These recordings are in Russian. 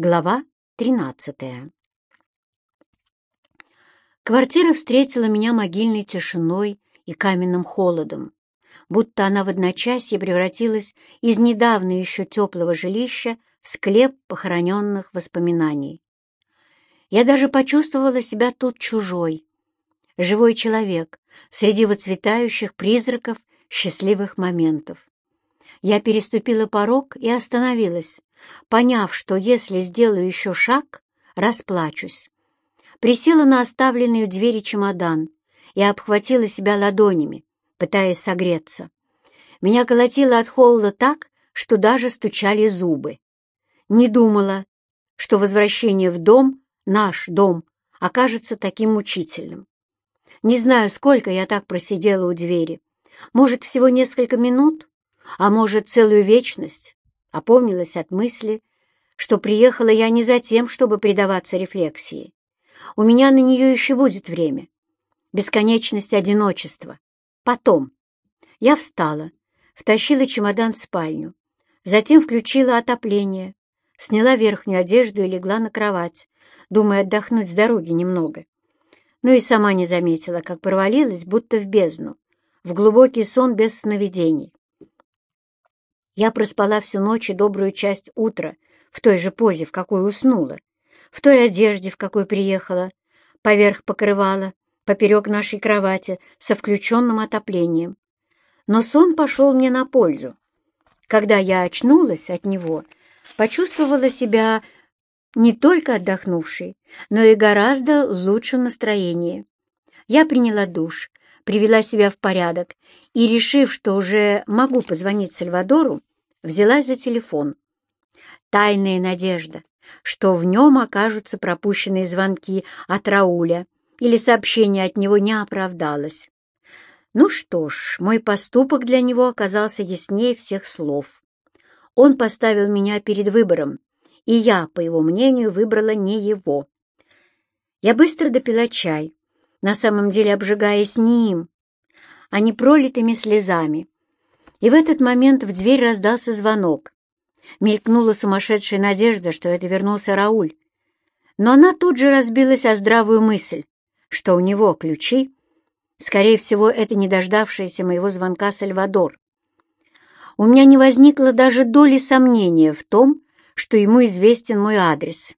Глава 13 Квартира встретила меня могильной тишиной и каменным холодом, будто она в одночасье превратилась из недавно еще теплого жилища в склеп похороненных воспоминаний. Я даже почувствовала себя тут чужой, живой человек среди выцветающих призраков счастливых моментов. Я переступила порог и остановилась, поняв, что если сделаю еще шаг, расплачусь. Присела на оставленный у двери чемодан и обхватила себя ладонями, пытаясь согреться. Меня колотило от холода так, что даже стучали зубы. Не думала, что возвращение в дом, наш дом, окажется таким мучительным. Не знаю, сколько я так просидела у двери. Может, всего несколько минут, а может, целую вечность. Опомнилась от мысли, что приехала я не за тем, чтобы предаваться рефлексии. У меня на нее еще будет время. Бесконечность одиночества. Потом. Я встала, втащила чемодан в спальню, затем включила отопление, сняла верхнюю одежду и легла на кровать, думая отдохнуть с дороги немного. Но и сама не заметила, как провалилась, будто в бездну, в глубокий сон без сновидений. Я проспала всю ночь и добрую часть утра в той же позе, в какой уснула, в той одежде, в какой приехала, поверх покрывала, поперек нашей кровати, со включенным отоплением. Но сон пошел мне на пользу. Когда я очнулась от него, почувствовала себя не только отдохнувшей, но и гораздо лучшем настроении. Я приняла душ, привела себя в порядок и, решив, что уже могу позвонить Сальвадору, взялась за телефон. Тайная надежда, что в нем окажутся пропущенные звонки от Рауля или сообщение от него не оправдалось. Ну что ж, мой поступок для него оказался яснее всех слов. Он поставил меня перед выбором, и я, по его мнению, выбрала не его. Я быстро допила чай, на самом деле обжигаясь не им, а не пролитыми слезами, и в этот момент в дверь раздался звонок. Мелькнула сумасшедшая надежда, что это вернулся Рауль. Но она тут же разбилась о здравую мысль, что у него ключи. Скорее всего, это не дождавшийся моего звонка Сальвадор. У меня не возникло даже доли сомнения в том, что ему известен мой адрес.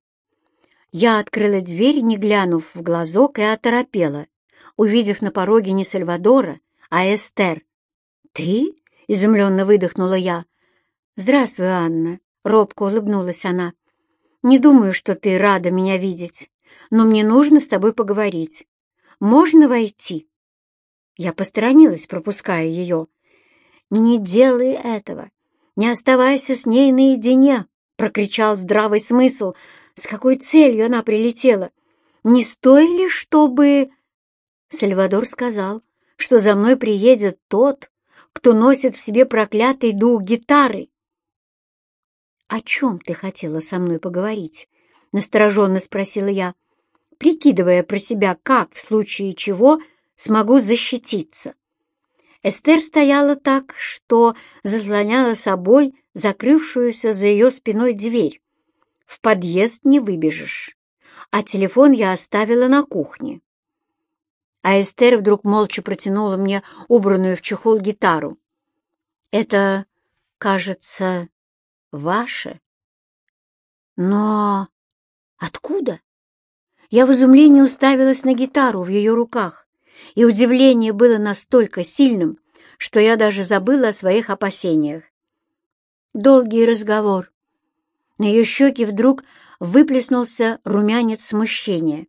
Я открыла дверь, не глянув в глазок, и оторопела, увидев на пороге не Сальвадора, а Эстер. «Ты?» Изумленно выдохнула я. «Здравствуй, Анна», — робко улыбнулась она. «Не думаю, что ты рада меня видеть, но мне нужно с тобой поговорить. Можно войти?» Я посторонилась, пропуская ее. «Не делай этого! Не оставайся с ней наедине!» — прокричал здравый смысл. «С какой целью она прилетела? Не стоили, чтобы...» Сальвадор сказал, что за мной приедет тот, кто носит в себе проклятый дух гитары. «О чем ты хотела со мной поговорить?» — настороженно спросила я, прикидывая про себя, как, в случае чего, смогу защититься. Эстер стояла так, что заслоняла собой закрывшуюся за ее спиной дверь. В подъезд не выбежишь, а телефон я оставила на кухне а Эстер вдруг молча протянула мне убранную в чехол гитару. «Это, кажется, ваше?» «Но откуда?» Я в изумлении уставилась на гитару в ее руках, и удивление было настолько сильным, что я даже забыла о своих опасениях. Долгий разговор. На ее щеки вдруг выплеснулся румянец смущения.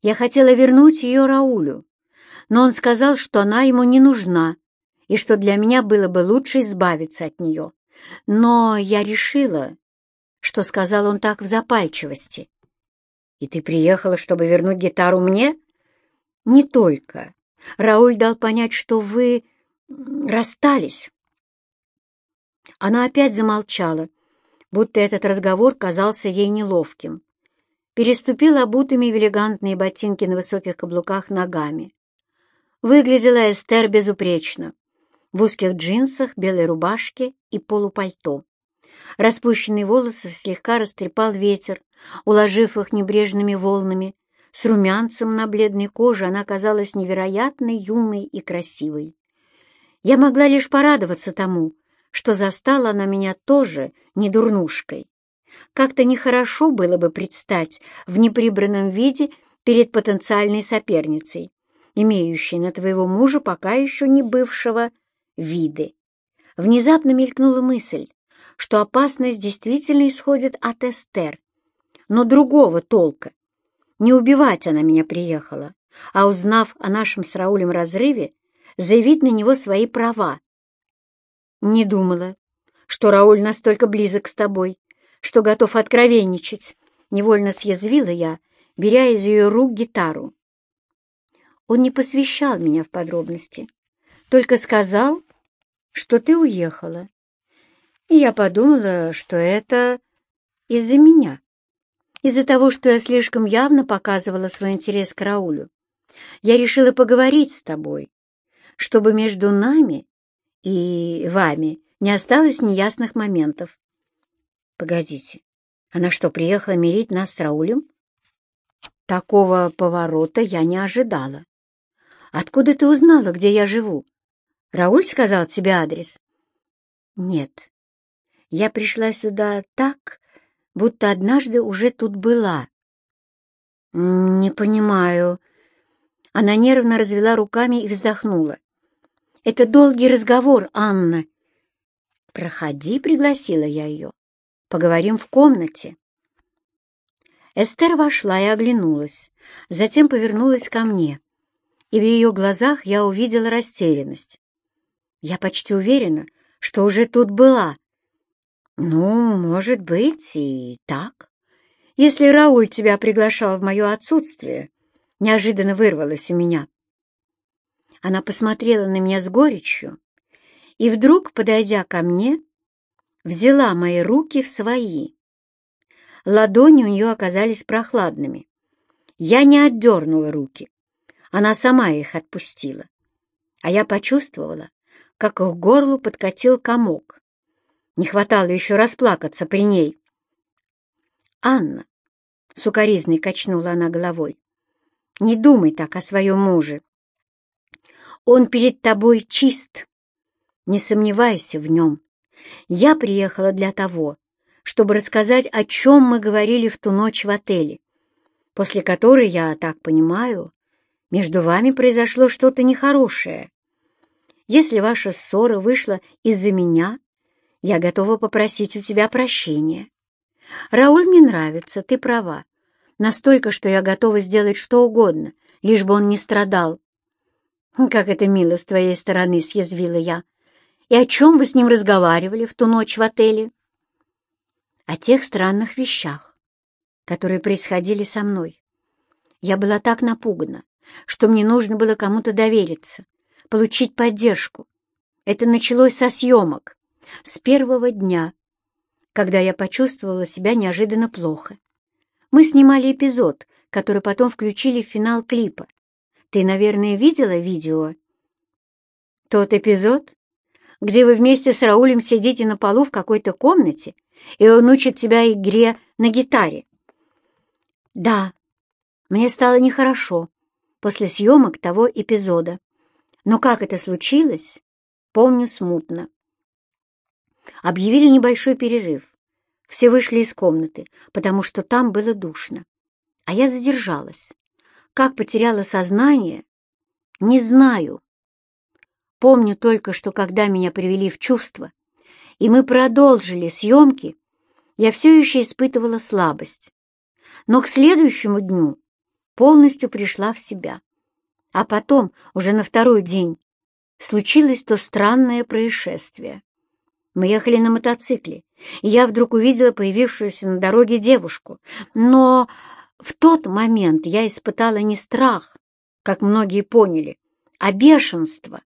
Я хотела вернуть ее Раулю, но он сказал, что она ему не нужна и что для меня было бы лучше избавиться от нее. Но я решила, что сказал он так в запальчивости. «И ты приехала, чтобы вернуть гитару мне?» «Не только. Рауль дал понять, что вы расстались». Она опять замолчала, будто этот разговор казался ей неловким переступил обутыми в элегантные ботинки на высоких каблуках ногами. Выглядела Эстер безупречно, в узких джинсах, белой рубашке и полупальто. Распущенные волосы слегка растрепал ветер, уложив их небрежными волнами. С румянцем на бледной коже она казалась невероятно юной и красивой. Я могла лишь порадоваться тому, что застала она меня тоже не дурнушкой. Как-то нехорошо было бы предстать в неприбранном виде перед потенциальной соперницей, имеющей на твоего мужа пока еще не бывшего виды. Внезапно мелькнула мысль, что опасность действительно исходит от Эстер, но другого толка. Не убивать она меня приехала, а узнав о нашем с Раулем разрыве, заявить на него свои права. Не думала, что Рауль настолько близок с тобой, что готов откровенничать. Невольно съязвила я, беря из ее рук гитару. Он не посвящал меня в подробности, только сказал, что ты уехала. И я подумала, что это из-за меня, из-за того, что я слишком явно показывала свой интерес к Раулю. Я решила поговорить с тобой, чтобы между нами и вами не осталось неясных моментов. Погодите, она что, приехала мирить нас с Раулем? Такого поворота я не ожидала. Откуда ты узнала, где я живу? Рауль сказал тебе адрес? Нет. Я пришла сюда так, будто однажды уже тут была. Не понимаю. Она нервно развела руками и вздохнула. Это долгий разговор, Анна. Проходи, пригласила я ее. Поговорим в комнате. Эстер вошла и оглянулась, затем повернулась ко мне, и в ее глазах я увидела растерянность. Я почти уверена, что уже тут была. Ну, может быть, и так. Если Рауль тебя приглашал в мое отсутствие, неожиданно вырвалось у меня. Она посмотрела на меня с горечью и вдруг, подойдя ко мне, взяла мои руки в свои. Ладони у нее оказались прохладными. Я не отдернула руки. Она сама их отпустила. А я почувствовала, как к горлу подкатил комок. Не хватало еще расплакаться при ней. «Анна», — сукоризной качнула она головой, — «не думай так о своем муже. Он перед тобой чист. Не сомневайся в нем. Я приехала для того, чтобы рассказать, о чем мы говорили в ту ночь в отеле, после которой, я так понимаю, между вами произошло что-то нехорошее. Если ваша ссора вышла из-за меня, я готова попросить у тебя прощения. Рауль мне нравится, ты права. Настолько, что я готова сделать что угодно, лишь бы он не страдал. Как это мило с твоей стороны, съязвила я. И о чем вы с ним разговаривали в ту ночь в отеле? О тех странных вещах, которые происходили со мной. Я была так напугана, что мне нужно было кому-то довериться, получить поддержку. Это началось со съемок, с первого дня, когда я почувствовала себя неожиданно плохо. Мы снимали эпизод, который потом включили в финал клипа. Ты, наверное, видела видео? Тот эпизод, где вы вместе с Раулем сидите на полу в какой-то комнате, и он учит тебя игре на гитаре. Да, мне стало нехорошо после съемок того эпизода. Но как это случилось, помню смутно. Объявили небольшой перерыв. Все вышли из комнаты, потому что там было душно. А я задержалась. Как потеряла сознание, не знаю. Помню только, что когда меня привели в чувство, и мы продолжили съемки, я все еще испытывала слабость. Но к следующему дню полностью пришла в себя. А потом, уже на второй день, случилось то странное происшествие. Мы ехали на мотоцикле, и я вдруг увидела появившуюся на дороге девушку. Но в тот момент я испытала не страх, как многие поняли, а бешенство,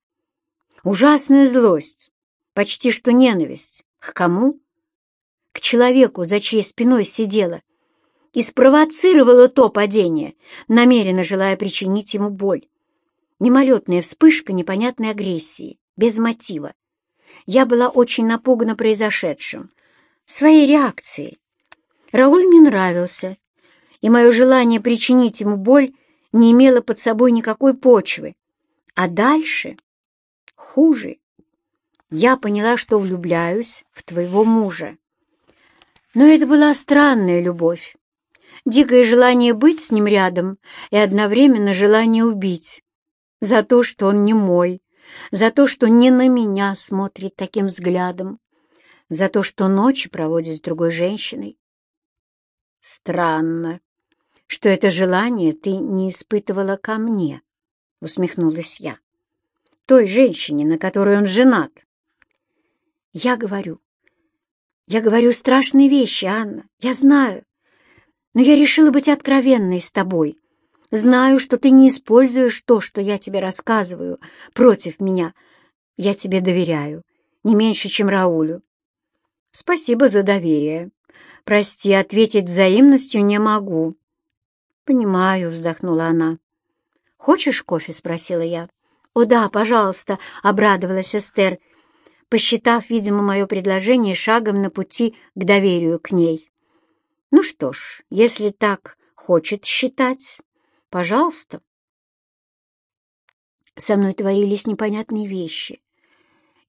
ужасную злость, почти что ненависть. К кому? К человеку, за чьей спиной сидела, и спровоцировала то падение, намеренно желая причинить ему боль. Мимолетная вспышка непонятной агрессии, без мотива. Я была очень напугана произошедшим, своей реакцией. Рауль мне нравился, и мое желание причинить ему боль не имело под собой никакой почвы. А дальше хуже. Я поняла, что влюбляюсь в твоего мужа. Но это была странная любовь. Дикое желание быть с ним рядом и одновременно желание убить. За то, что он не мой, за то, что не на меня смотрит таким взглядом, за то, что ночи проводит с другой женщиной. Странно, что это желание ты не испытывала ко мне, — усмехнулась я. Той женщине, на которой он женат. Я говорю, я говорю страшные вещи, Анна, я знаю. Но я решила быть откровенной с тобой. Знаю, что ты не используешь то, что я тебе рассказываю, против меня. Я тебе доверяю, не меньше, чем Раулю. Спасибо за доверие. Прости, ответить взаимностью не могу. Понимаю, вздохнула она. Хочешь кофе? спросила я. О да, пожалуйста, обрадовалась Эстер, посчитав, видимо, мое предложение шагом на пути к доверию к ней. Ну что ж, если так хочет считать, пожалуйста. Со мной творились непонятные вещи.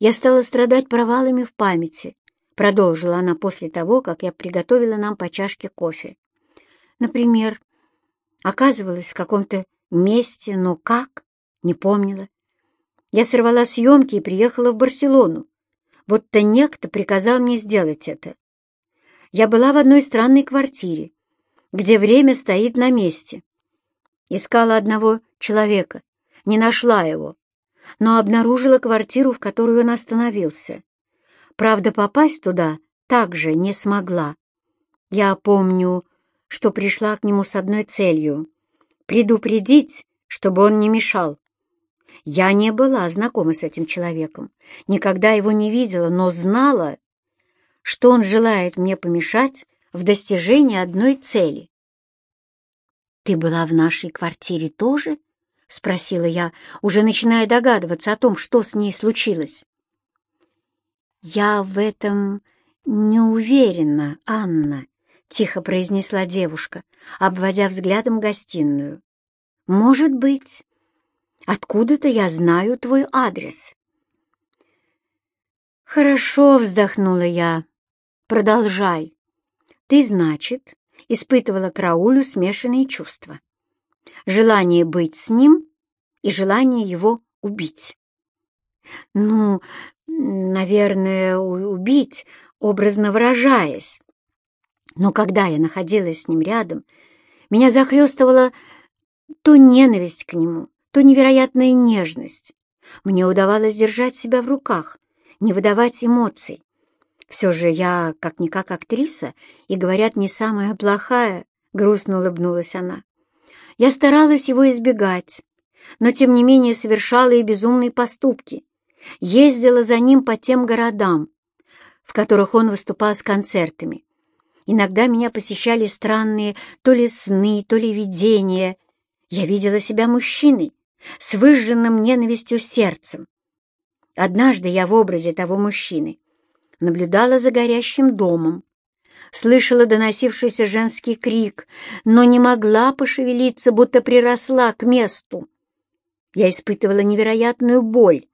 Я стала страдать провалами в памяти, продолжила она после того, как я приготовила нам по чашке кофе. Например, оказывалась в каком-то месте, но как, не помнила. Я сорвала съемки и приехала в Барселону, будто некто приказал мне сделать это. Я была в одной странной квартире, где время стоит на месте. Искала одного человека, не нашла его, но обнаружила квартиру, в которую он остановился. Правда, попасть туда также не смогла. Я помню, что пришла к нему с одной целью — предупредить, чтобы он не мешал. Я не была знакома с этим человеком, никогда его не видела, но знала, что он желает мне помешать в достижении одной цели. «Ты была в нашей квартире тоже?» — спросила я, уже начиная догадываться о том, что с ней случилось. «Я в этом не уверена, Анна», — тихо произнесла девушка, обводя взглядом гостиную. «Может быть. Откуда-то я знаю твой адрес». «Хорошо», — вздохнула я. Продолжай. Ты, значит, испытывала к Раулю смешанные чувства. Желание быть с ним и желание его убить. Ну, наверное, убить, образно выражаясь. Но когда я находилась с ним рядом, меня захлестывала то ненависть к нему, то невероятная нежность. Мне удавалось держать себя в руках, не выдавать эмоций. Все же я как-никак актриса, и, говорят, не самая плохая, — грустно улыбнулась она. Я старалась его избегать, но, тем не менее, совершала и безумные поступки. Ездила за ним по тем городам, в которых он выступал с концертами. Иногда меня посещали странные то ли сны, то ли видения. Я видела себя мужчиной, с выжженным ненавистью сердцем. Однажды я в образе того мужчины наблюдала за горящим домом, слышала доносившийся женский крик, но не могла пошевелиться, будто приросла к месту. Я испытывала невероятную боль,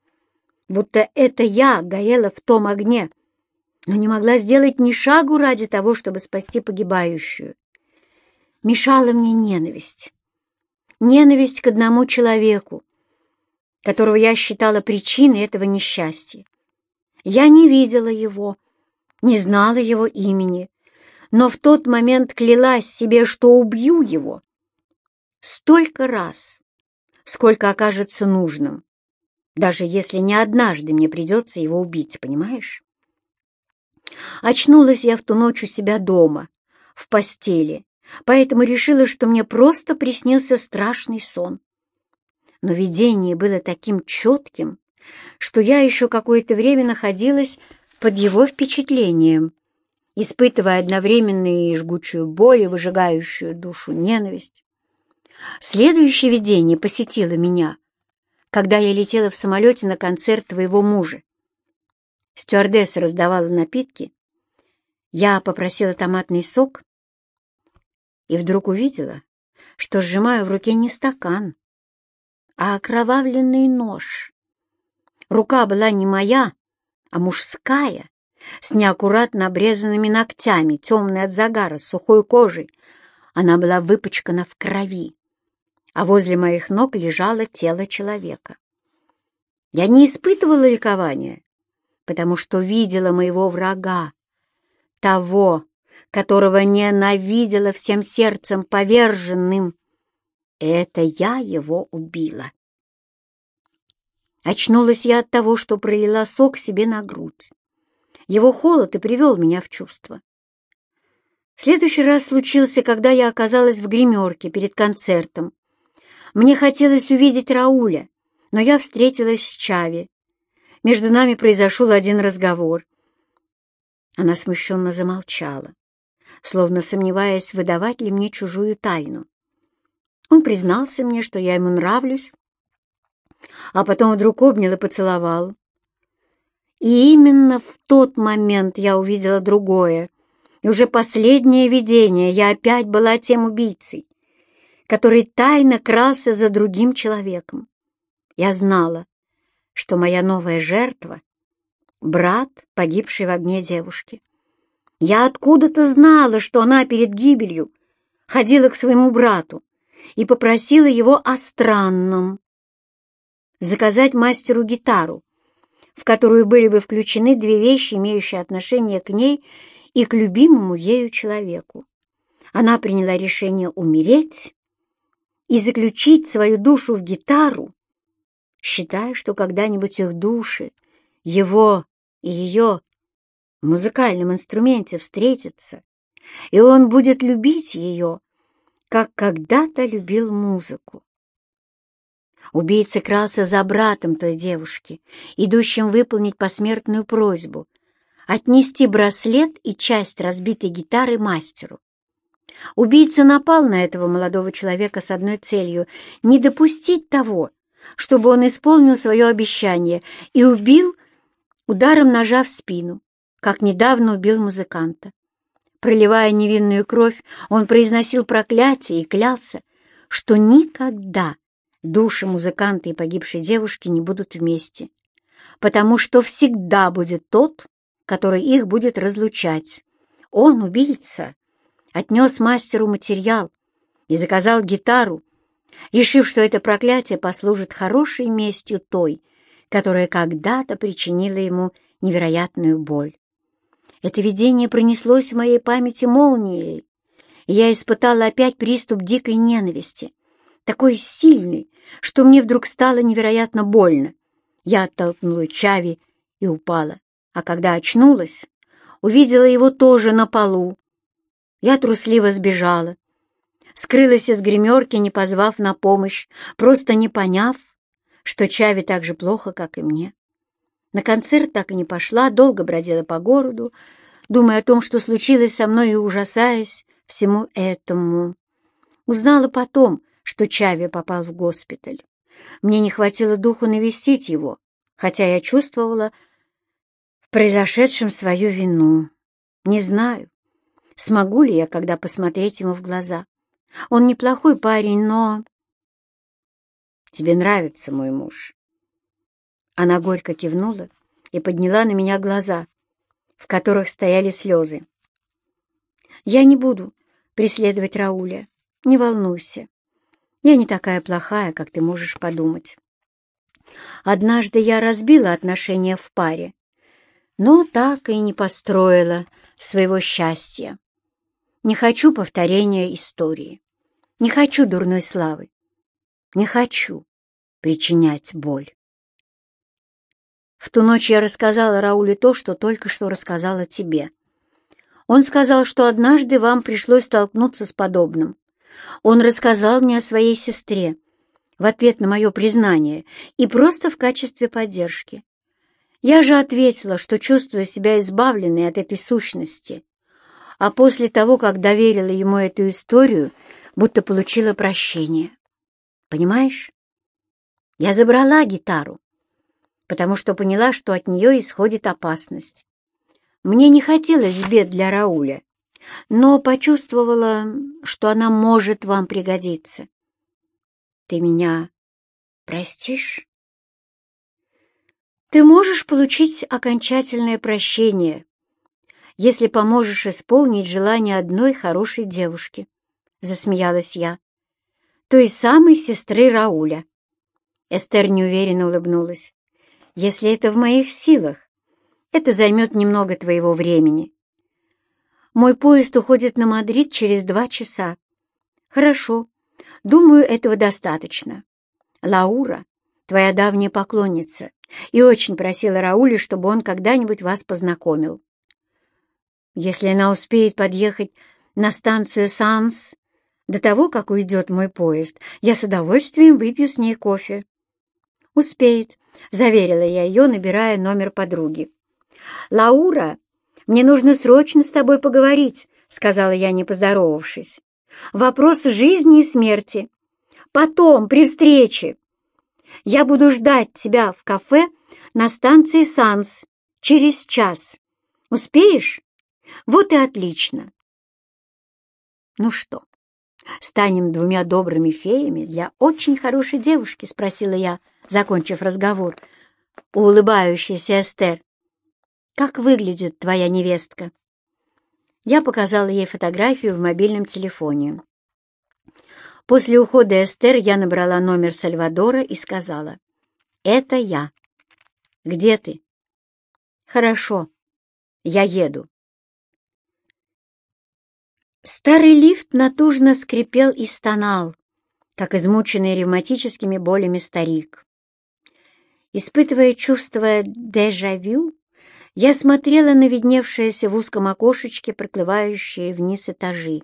будто это я горела в том огне, но не могла сделать ни шагу ради того, чтобы спасти погибающую. Мешала мне ненависть. Ненависть к одному человеку, которого я считала причиной этого несчастья. Я не видела его, не знала его имени, но в тот момент клялась себе, что убью его. Столько раз, сколько окажется нужным, даже если не однажды мне придется его убить, понимаешь? Очнулась я в ту ночь у себя дома, в постели, поэтому решила, что мне просто приснился страшный сон. Но видение было таким четким, что я еще какое-то время находилась под его впечатлением, испытывая одновременно и жгучую боль, и выжигающую душу ненависть. Следующее видение посетило меня, когда я летела в самолете на концерт твоего мужа. Стюардесса раздавала напитки, Я попросила томатный сок и вдруг увидела, что сжимаю в руке не стакан, а окровавленный нож. Рука была не моя, а мужская, с неаккуратно обрезанными ногтями, темной от загара, с сухой кожей. Она была выпачкана в крови, а возле моих ног лежало тело человека. Я не испытывала ликования, потому что видела моего врага, того, которого ненавидела всем сердцем поверженным. Это я его убила. Очнулась я от того, что пролила сок себе на грудь. Его холод и привел меня в чувство. следующий раз случился, когда я оказалась в гримерке перед концертом. Мне хотелось увидеть Рауля, но я встретилась с Чави. Между нами произошел один разговор. Она смущенно замолчала, словно сомневаясь, выдавать ли мне чужую тайну. Он признался мне, что я ему нравлюсь, а потом вдруг обнял и поцеловал. И именно в тот момент я увидела другое, и уже последнее видение я опять была тем убийцей, который тайно крался за другим человеком. Я знала, что моя новая жертва — брат, погибший в огне девушки. Я откуда-то знала, что она перед гибелью ходила к своему брату и попросила его о странном — заказать мастеру гитару, в которую были бы включены две вещи, имеющие отношение к ней и к любимому ею человеку. Она приняла решение умереть и заключить свою душу в гитару, считая, что когда-нибудь их души, его и ее, в музыкальном инструменте встретятся, и он будет любить ее, как когда-то любил музыку. Убийца крался за братом той девушки, идущим выполнить посмертную просьбу — отнести браслет и часть разбитой гитары мастеру. Убийца напал на этого молодого человека с одной целью — не допустить того, чтобы он исполнил свое обещание и убил ударом ножа в спину, как недавно убил музыканта. Проливая невинную кровь, он произносил проклятие и клялся, что никогда души музыканта и погибшей девушки не будут вместе, потому что всегда будет тот, который их будет разлучать. Он, убийца, отнес мастеру материал и заказал гитару, решив, что это проклятие послужит хорошей местью той, которая когда-то причинила ему невероятную боль. Это видение пронеслось в моей памяти молнией, и я испытала опять приступ дикой ненависти, такой сильный, что мне вдруг стало невероятно больно. Я оттолкнула Чави и упала, а когда очнулась, увидела его тоже на полу. Я трусливо сбежала, скрылась из гримерки, не позвав на помощь, просто не поняв, что Чави так же плохо, как и мне. На концерт так и не пошла, долго бродила по городу, думая о том, что случилось со мной и ужасаясь всему этому. Узнала потом, что Чави попал в госпиталь. Мне не хватило духу навестить его, хотя я чувствовала в произошедшем свою вину. Не знаю, смогу ли я когда посмотреть ему в глаза. Он неплохой парень, но... Тебе нравится мой муж. Она горько кивнула и подняла на меня глаза, в которых стояли слезы. Я не буду преследовать Рауля, не волнуйся. Я не такая плохая, как ты можешь подумать. Однажды я разбила отношения в паре, но так и не построила своего счастья. Не хочу повторения истории, не хочу дурной славы, не хочу причинять боль. В ту ночь я рассказала Рауле то, что только что рассказала тебе. Он сказал, что однажды вам пришлось столкнуться с подобным. Он рассказал мне о своей сестре в ответ на мое признание и просто в качестве поддержки. Я же ответила, что чувствую себя избавленной от этой сущности, а после того, как доверила ему эту историю, будто получила прощение. Понимаешь? Я забрала гитару, потому что поняла, что от нее исходит опасность. Мне не хотелось бед для Рауля, но почувствовала, что она может вам пригодиться. Ты меня простишь? Ты можешь получить окончательное прощение, если поможешь исполнить желание одной хорошей девушки, — засмеялась я, — той самой сестры Рауля. Эстер неуверенно улыбнулась. Если это в моих силах, это займет немного твоего времени. Мой поезд уходит на Мадрид через два часа. Хорошо. Думаю, этого достаточно. Лаура твоя давняя поклонница, и очень просила Рауля, чтобы он когда-нибудь вас познакомил. Если она успеет подъехать на станцию Санс до того, как уйдет мой поезд, я с удовольствием выпью с ней кофе. «Успеет», — заверила я ее, набирая номер подруги. «Лаура, мне нужно срочно с тобой поговорить», — сказала я, не поздоровавшись. «Вопрос жизни и смерти. Потом, при встрече». Я буду ждать тебя в кафе на станции Санс через час. Успеешь? Вот и отлично. Ну что, станем двумя добрыми феями для очень хорошей девушки? Спросила я, закончив разговор. улыбающаяся Эстер. Как выглядит твоя невестка? Я показала ей фотографию в мобильном телефоне. После ухода Эстер я набрала номер Сальвадора и сказала, «Это я. Где ты?» «Хорошо, я еду». Старый лифт натужно скрипел и стонал, как измученный ревматическими болями старик. Испытывая чувство дежавю, я смотрела на видневшиеся в узком окошечке проплывающие вниз этажи.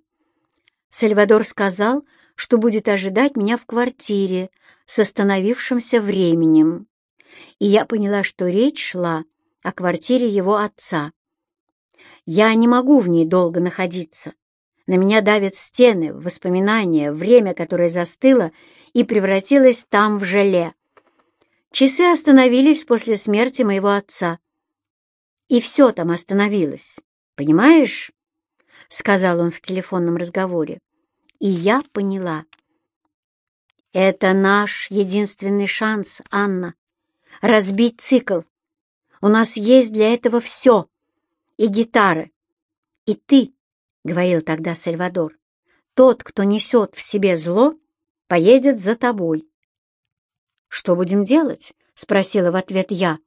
Сальвадор сказал, что будет ожидать меня в квартире с остановившимся временем. И я поняла, что речь шла о квартире его отца. Я не могу в ней долго находиться. На меня давят стены, воспоминания, время, которое застыло и превратилось там в желе. Часы остановились после смерти моего отца. И все там остановилось. Понимаешь? — сказал он в телефонном разговоре. И я поняла. Это наш единственный шанс, Анна. Разбить цикл. У нас есть для этого все. И гитара. И ты, — говорил тогда Сальвадор, — тот, кто несет в себе зло, поедет за тобой. «Что будем делать?» — спросила в ответ я.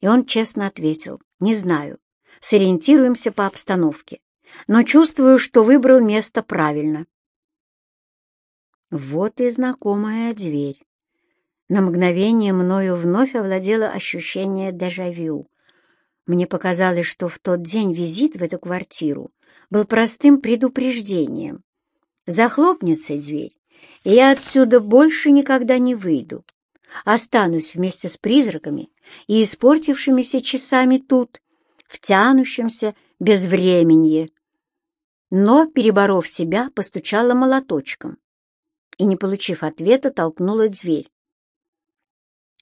И он честно ответил. «Не знаю. Сориентируемся по обстановке. Но чувствую, что выбрал место правильно. Вот и знакомая дверь. На мгновение мною вновь овладело ощущение дежавю. Мне показалось, что в тот день визит в эту квартиру был простым предупреждением. Захлопнется дверь, и я отсюда больше никогда не выйду. Останусь вместе с призраками и испортившимися часами тут, в безвременье. Но, переборов себя, постучала молоточком и, не получив ответа, толкнула дверь.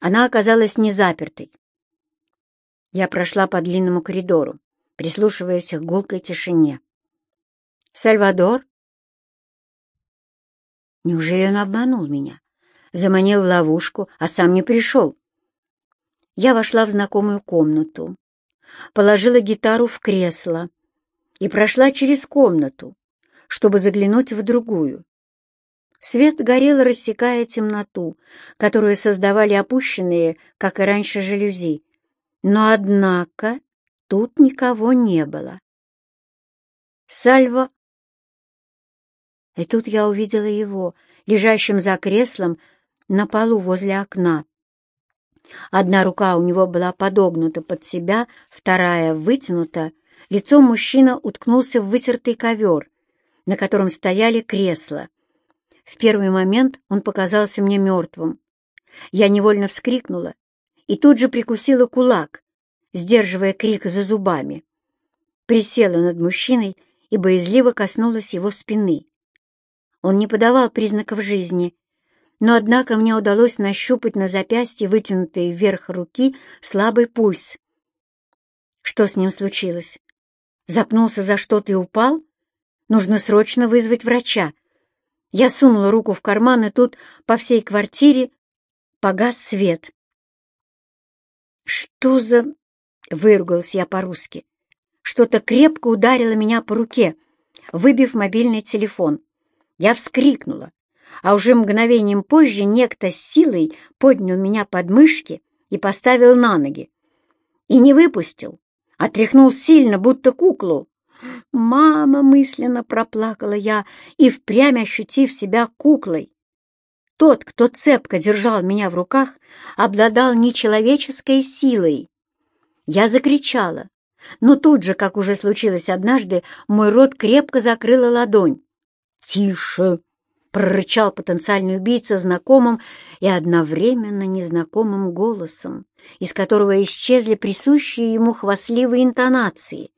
Она оказалась не запертой. Я прошла по длинному коридору, прислушиваясь к гулкой тишине. «Сальвадор?» Неужели он обманул меня? Заманил в ловушку, а сам не пришел. Я вошла в знакомую комнату, положила гитару в кресло и прошла через комнату, чтобы заглянуть в другую. Свет горел, рассекая темноту, которую создавали опущенные, как и раньше, жалюзи. Но, однако, тут никого не было. Сальва... И тут я увидела его, лежащим за креслом на полу возле окна. Одна рука у него была подогнута под себя, вторая вытянута. Лицом мужчина уткнулся в вытертый ковер, на котором стояли кресла. В первый момент он показался мне мертвым. Я невольно вскрикнула и тут же прикусила кулак, сдерживая крик за зубами. Присела над мужчиной и боязливо коснулась его спины. Он не подавал признаков жизни, но, однако, мне удалось нащупать на запястье вытянутые вверх руки слабый пульс. Что с ним случилось? Запнулся за что-то и упал? Нужно срочно вызвать врача. Я сунула руку в карман, и тут по всей квартире погас свет. «Что за...» — выругалась я по-русски. Что-то крепко ударило меня по руке, выбив мобильный телефон. Я вскрикнула, а уже мгновением позже некто с силой поднял меня под мышки и поставил на ноги. И не выпустил, а тряхнул сильно, будто куклу. «Мама!» — мысленно проплакала я и впрямь ощутив себя куклой. Тот, кто цепко держал меня в руках, обладал нечеловеческой силой. Я закричала, но тут же, как уже случилось однажды, мой рот крепко закрыла ладонь. «Тише!» — прорычал потенциальный убийца знакомым и одновременно незнакомым голосом, из которого исчезли присущие ему хвастливые интонации,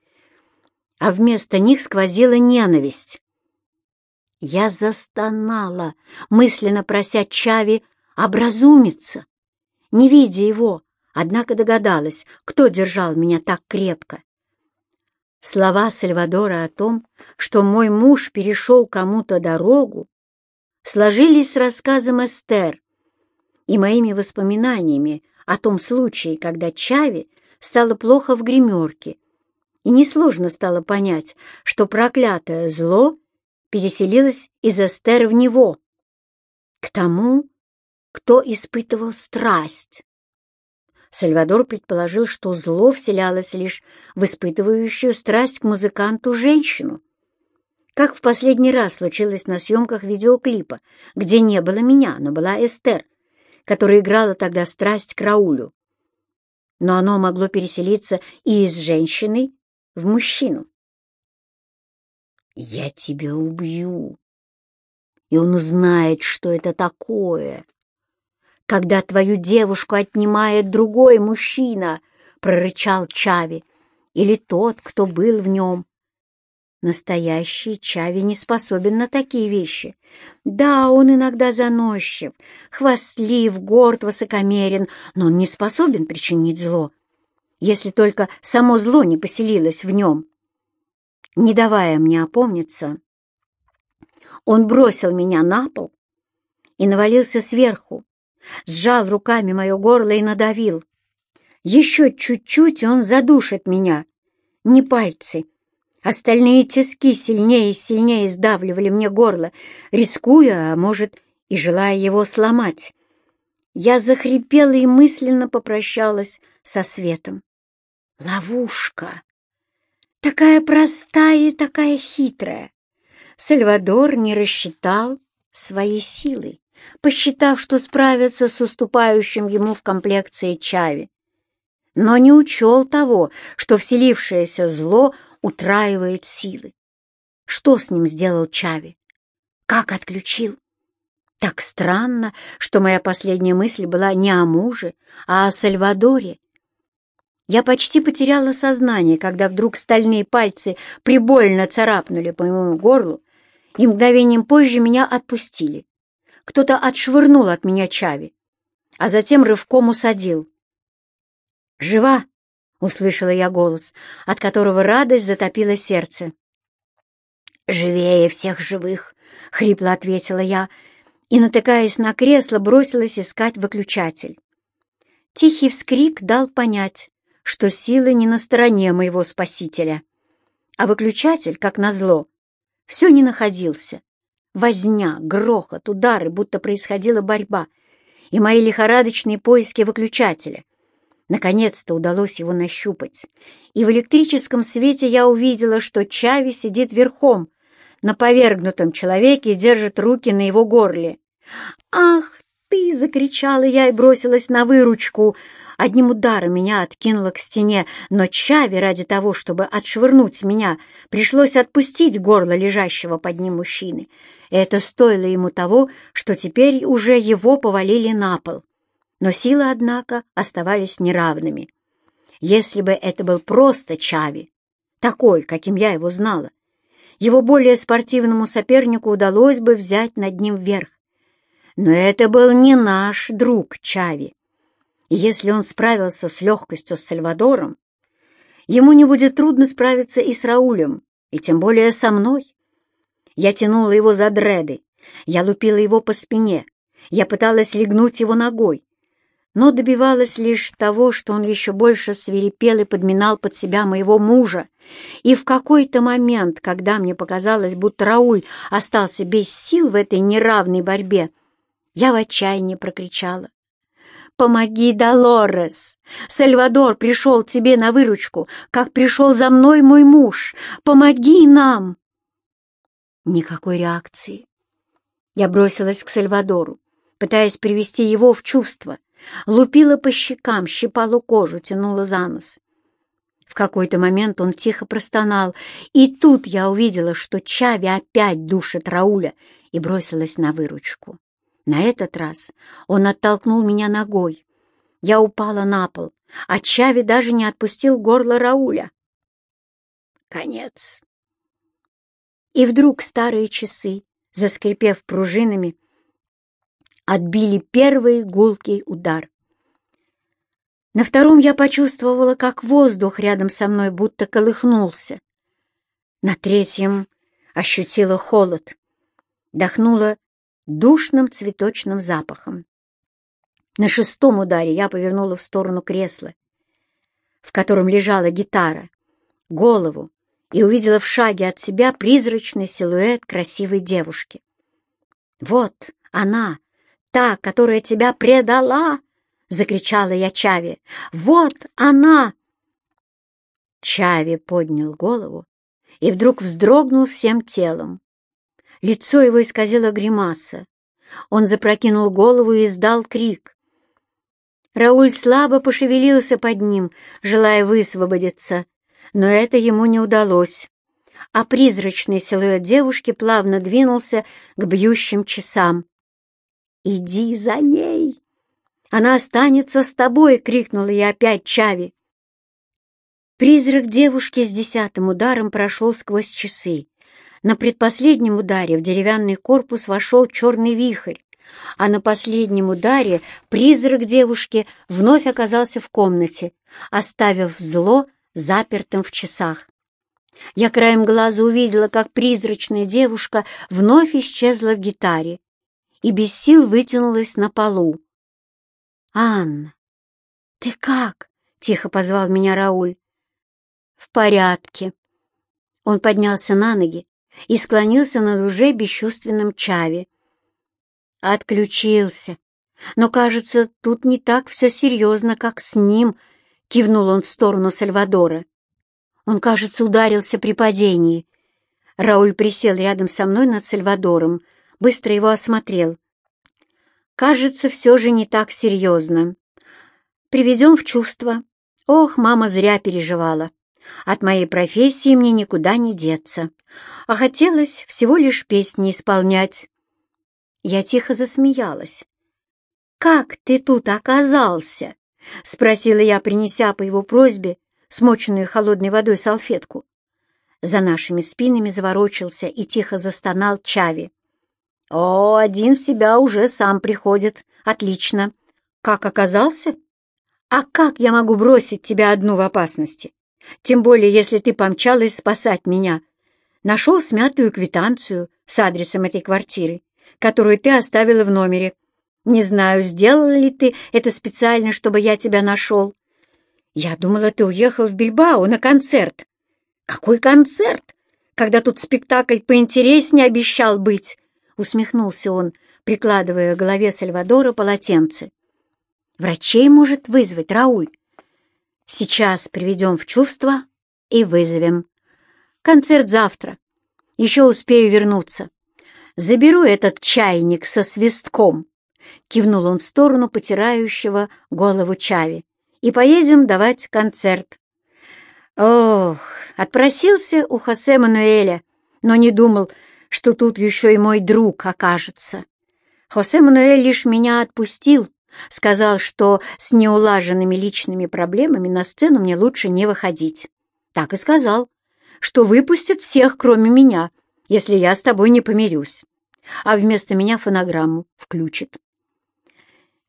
а вместо них сквозила ненависть. Я застонала, мысленно прося Чави образумиться. Не видя его, однако догадалась, кто держал меня так крепко. Слова Сальвадора о том, что мой муж перешел кому-то дорогу, сложились с рассказом Эстер и моими воспоминаниями о том случае, когда Чави стало плохо в гримерке, и несложно стало понять, что проклятое зло переселилось из Эстер в него, к тому, кто испытывал страсть. Сальвадор предположил, что зло вселялось лишь в испытывающую страсть к музыканту женщину. Как в последний раз случилось на съемках видеоклипа, где не было меня, но была Эстер, которая играла тогда страсть к Раулю. Но оно могло переселиться и из женщины в мужчину. «Я тебя убью!» И он узнает, что это такое, когда твою девушку отнимает другой мужчина, — прорычал Чави, — или тот, кто был в нем. Настоящий Чави не способен на такие вещи. Да, он иногда заносчив, хвастлив, горд, высокомерен, но он не способен причинить зло, если только само зло не поселилось в нем. Не давая мне опомниться, он бросил меня на пол и навалился сверху, сжал руками мое горло и надавил. Еще чуть-чуть, он задушит меня. Не пальцы. Остальные тиски сильнее и сильнее сдавливали мне горло, рискуя, а может, и желая его сломать. Я захрипела и мысленно попрощалась со светом. Ловушка! Такая простая и такая хитрая. Сальвадор не рассчитал свои силы посчитав, что справится с уступающим ему в комплекции Чави, но не учел того, что вселившееся зло утраивает силы. Что с ним сделал Чави? Как отключил? Так странно, что моя последняя мысль была не о муже, а о Сальвадоре. Я почти потеряла сознание, когда вдруг стальные пальцы прибольно царапнули по моему горлу, и мгновением позже меня отпустили. Кто-то отшвырнул от меня Чави, а затем рывком усадил. «Жива!» — услышала я голос, от которого радость затопила сердце. «Живее всех живых!» — хрипло ответила я и, натыкаясь на кресло, бросилась искать выключатель. Тихий вскрик дал понять, что силы не на стороне моего спасителя, а выключатель, как назло, все не находился. Возня, грохот, удары, будто происходила борьба, и мои лихорадочные поиски выключателя. Наконец-то удалось его нащупать, и в электрическом свете я увидела, что Чави сидит верхом, на повергнутом человеке и держит руки на его горле. «Ах ты!» — закричала я и бросилась на выручку. Одним ударом меня откинуло к стене, но Чави ради того, чтобы отшвырнуть меня, пришлось отпустить горло лежащего под ним мужчины. Это стоило ему того, что теперь уже его повалили на пол. Но силы, однако, оставались неравными. Если бы это был просто Чави, такой, каким я его знала, его более спортивному сопернику удалось бы взять над ним верх. Но это был не наш друг Чави. И если он справился с легкостью с Сальвадором, Ему не будет трудно справиться и с Раулем, и тем более со мной. Я тянула его за дреды, я лупила его по спине, я пыталась легнуть его ногой, но добивалась лишь того, что он еще больше свирепел и подминал под себя моего мужа. И в какой-то момент, когда мне показалось, будто Рауль остался без сил в этой неравной борьбе, я в отчаянии прокричала. «Помоги, Долорес! Сальвадор пришел тебе на выручку, как пришел за мной мой муж! Помоги нам!» Никакой реакции. Я бросилась к Сальвадору, пытаясь привести его в чувство, лупила по щекам, щипала кожу, тянула за нос. В какой-то момент он тихо простонал, и тут я увидела, что Чави опять душит Рауля, и бросилась на выручку. На этот раз он оттолкнул меня ногой. Я упала на пол, а Чави даже не отпустил горло Рауля. Конец. И вдруг старые часы, заскрипев пружинами, отбили первый гулкий удар. На втором я почувствовала, как воздух рядом со мной будто колыхнулся. На третьем ощутила холод, дохнула душным цветочным запахом. На шестом ударе я повернула в сторону кресла, в котором лежала гитара, голову и увидела в шаге от себя призрачный силуэт красивой девушки. Вот она, та, которая тебя предала!» — закричала я Чави. «Вот она!» Чави поднял голову и вдруг вздрогнул всем телом. Лицо его исказило гримаса. Он запрокинул голову и издал крик. Рауль слабо пошевелился под ним, желая высвободиться, но это ему не удалось, а призрачный силуэт девушки плавно двинулся к бьющим часам. «Иди за ней! Она останется с тобой!» — крикнула я опять Чави. Призрак девушки с десятым ударом прошел сквозь часы. На предпоследнем ударе в деревянный корпус вошел черный вихрь, а на последнем ударе призрак девушки вновь оказался в комнате, оставив зло запертым в часах. Я краем глаза увидела, как призрачная девушка вновь исчезла в гитаре, и без сил вытянулась на полу. «Анна, ты как?» — тихо позвал меня Рауль. «В порядке». Он поднялся на ноги и склонился над уже бесчувственным Чави. «Отключился. Но, кажется, тут не так все серьезно, как с ним», — кивнул он в сторону Сальвадора. «Он, кажется, ударился при падении». Рауль присел рядом со мной над Сальвадором, — быстро его осмотрел. «Кажется, все же не так серьезно. Приведем в чувство. Ох, мама зря переживала. От моей профессии мне никуда не деться. А хотелось всего лишь песни исполнять». Я тихо засмеялась. «Как ты тут оказался?» — спросила я, принеся по его просьбе смоченную холодной водой салфетку. За нашими спинами заворочился и тихо застонал Чави. «О, один в себя уже сам приходит. Отлично. Как оказался? А как я могу бросить тебя одну в опасности? Тем более, если ты помчалась спасать меня. Нашел смятую квитанцию с адресом этой квартиры, которую ты оставила в номере. Не знаю, сделала ли ты это специально, чтобы я тебя нашел. Я думала, ты уехал в Бильбао на концерт. Какой концерт? Когда тут спектакль поинтереснее обещал быть усмехнулся он, прикладывая к голове Сальвадора полотенце. «Врачей может вызвать Рауль. Сейчас приведем в чувство и вызовем. Концерт завтра. Еще успею вернуться. Заберу этот чайник со свистком», — кивнул он в сторону потирающего голову Чави, «и поедем давать концерт». Ох, отпросился у Хосе Мануэля, но не думал, что тут еще и мой друг окажется. Хосе Мануэль лишь меня отпустил, сказал, что с неулаженными личными проблемами на сцену мне лучше не выходить. Так и сказал, что выпустит всех, кроме меня, если я с тобой не помирюсь, а вместо меня фонограмму включит.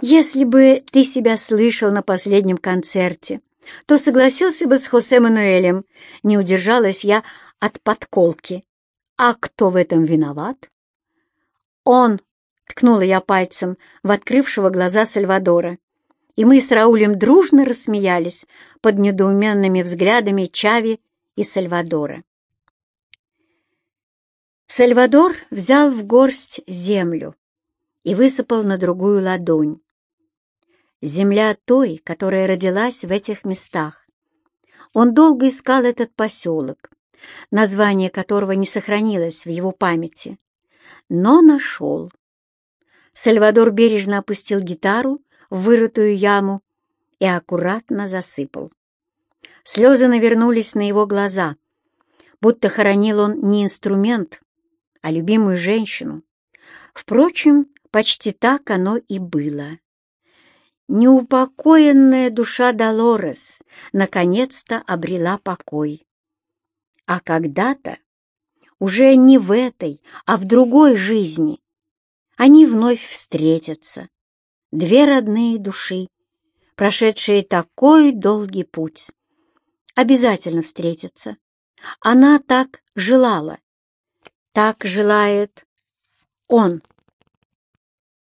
Если бы ты себя слышал на последнем концерте, то согласился бы с Хосе Мануэлем, не удержалась я от подколки. А кто в этом виноват? Он, ткнула я пальцем в открывшего глаза Сальвадора, и мы с Раулем дружно рассмеялись под недоуменными взглядами Чави и Сальвадора. Сальвадор взял в горсть землю и высыпал на другую ладонь. Земля той, которая родилась в этих местах. Он долго искал этот поселок, название которого не сохранилось в его памяти, но нашел. Сальвадор бережно опустил гитару в вырытую яму и аккуратно засыпал. Слезы навернулись на его глаза, будто хоронил он не инструмент, а любимую женщину. Впрочем, почти так оно и было. Неупокоенная душа Долорес наконец-то обрела покой. А когда-то, уже не в этой, а в другой жизни, они вновь встретятся, две родные души, прошедшие такой долгий путь. Обязательно встретятся. Она так желала, так желает он.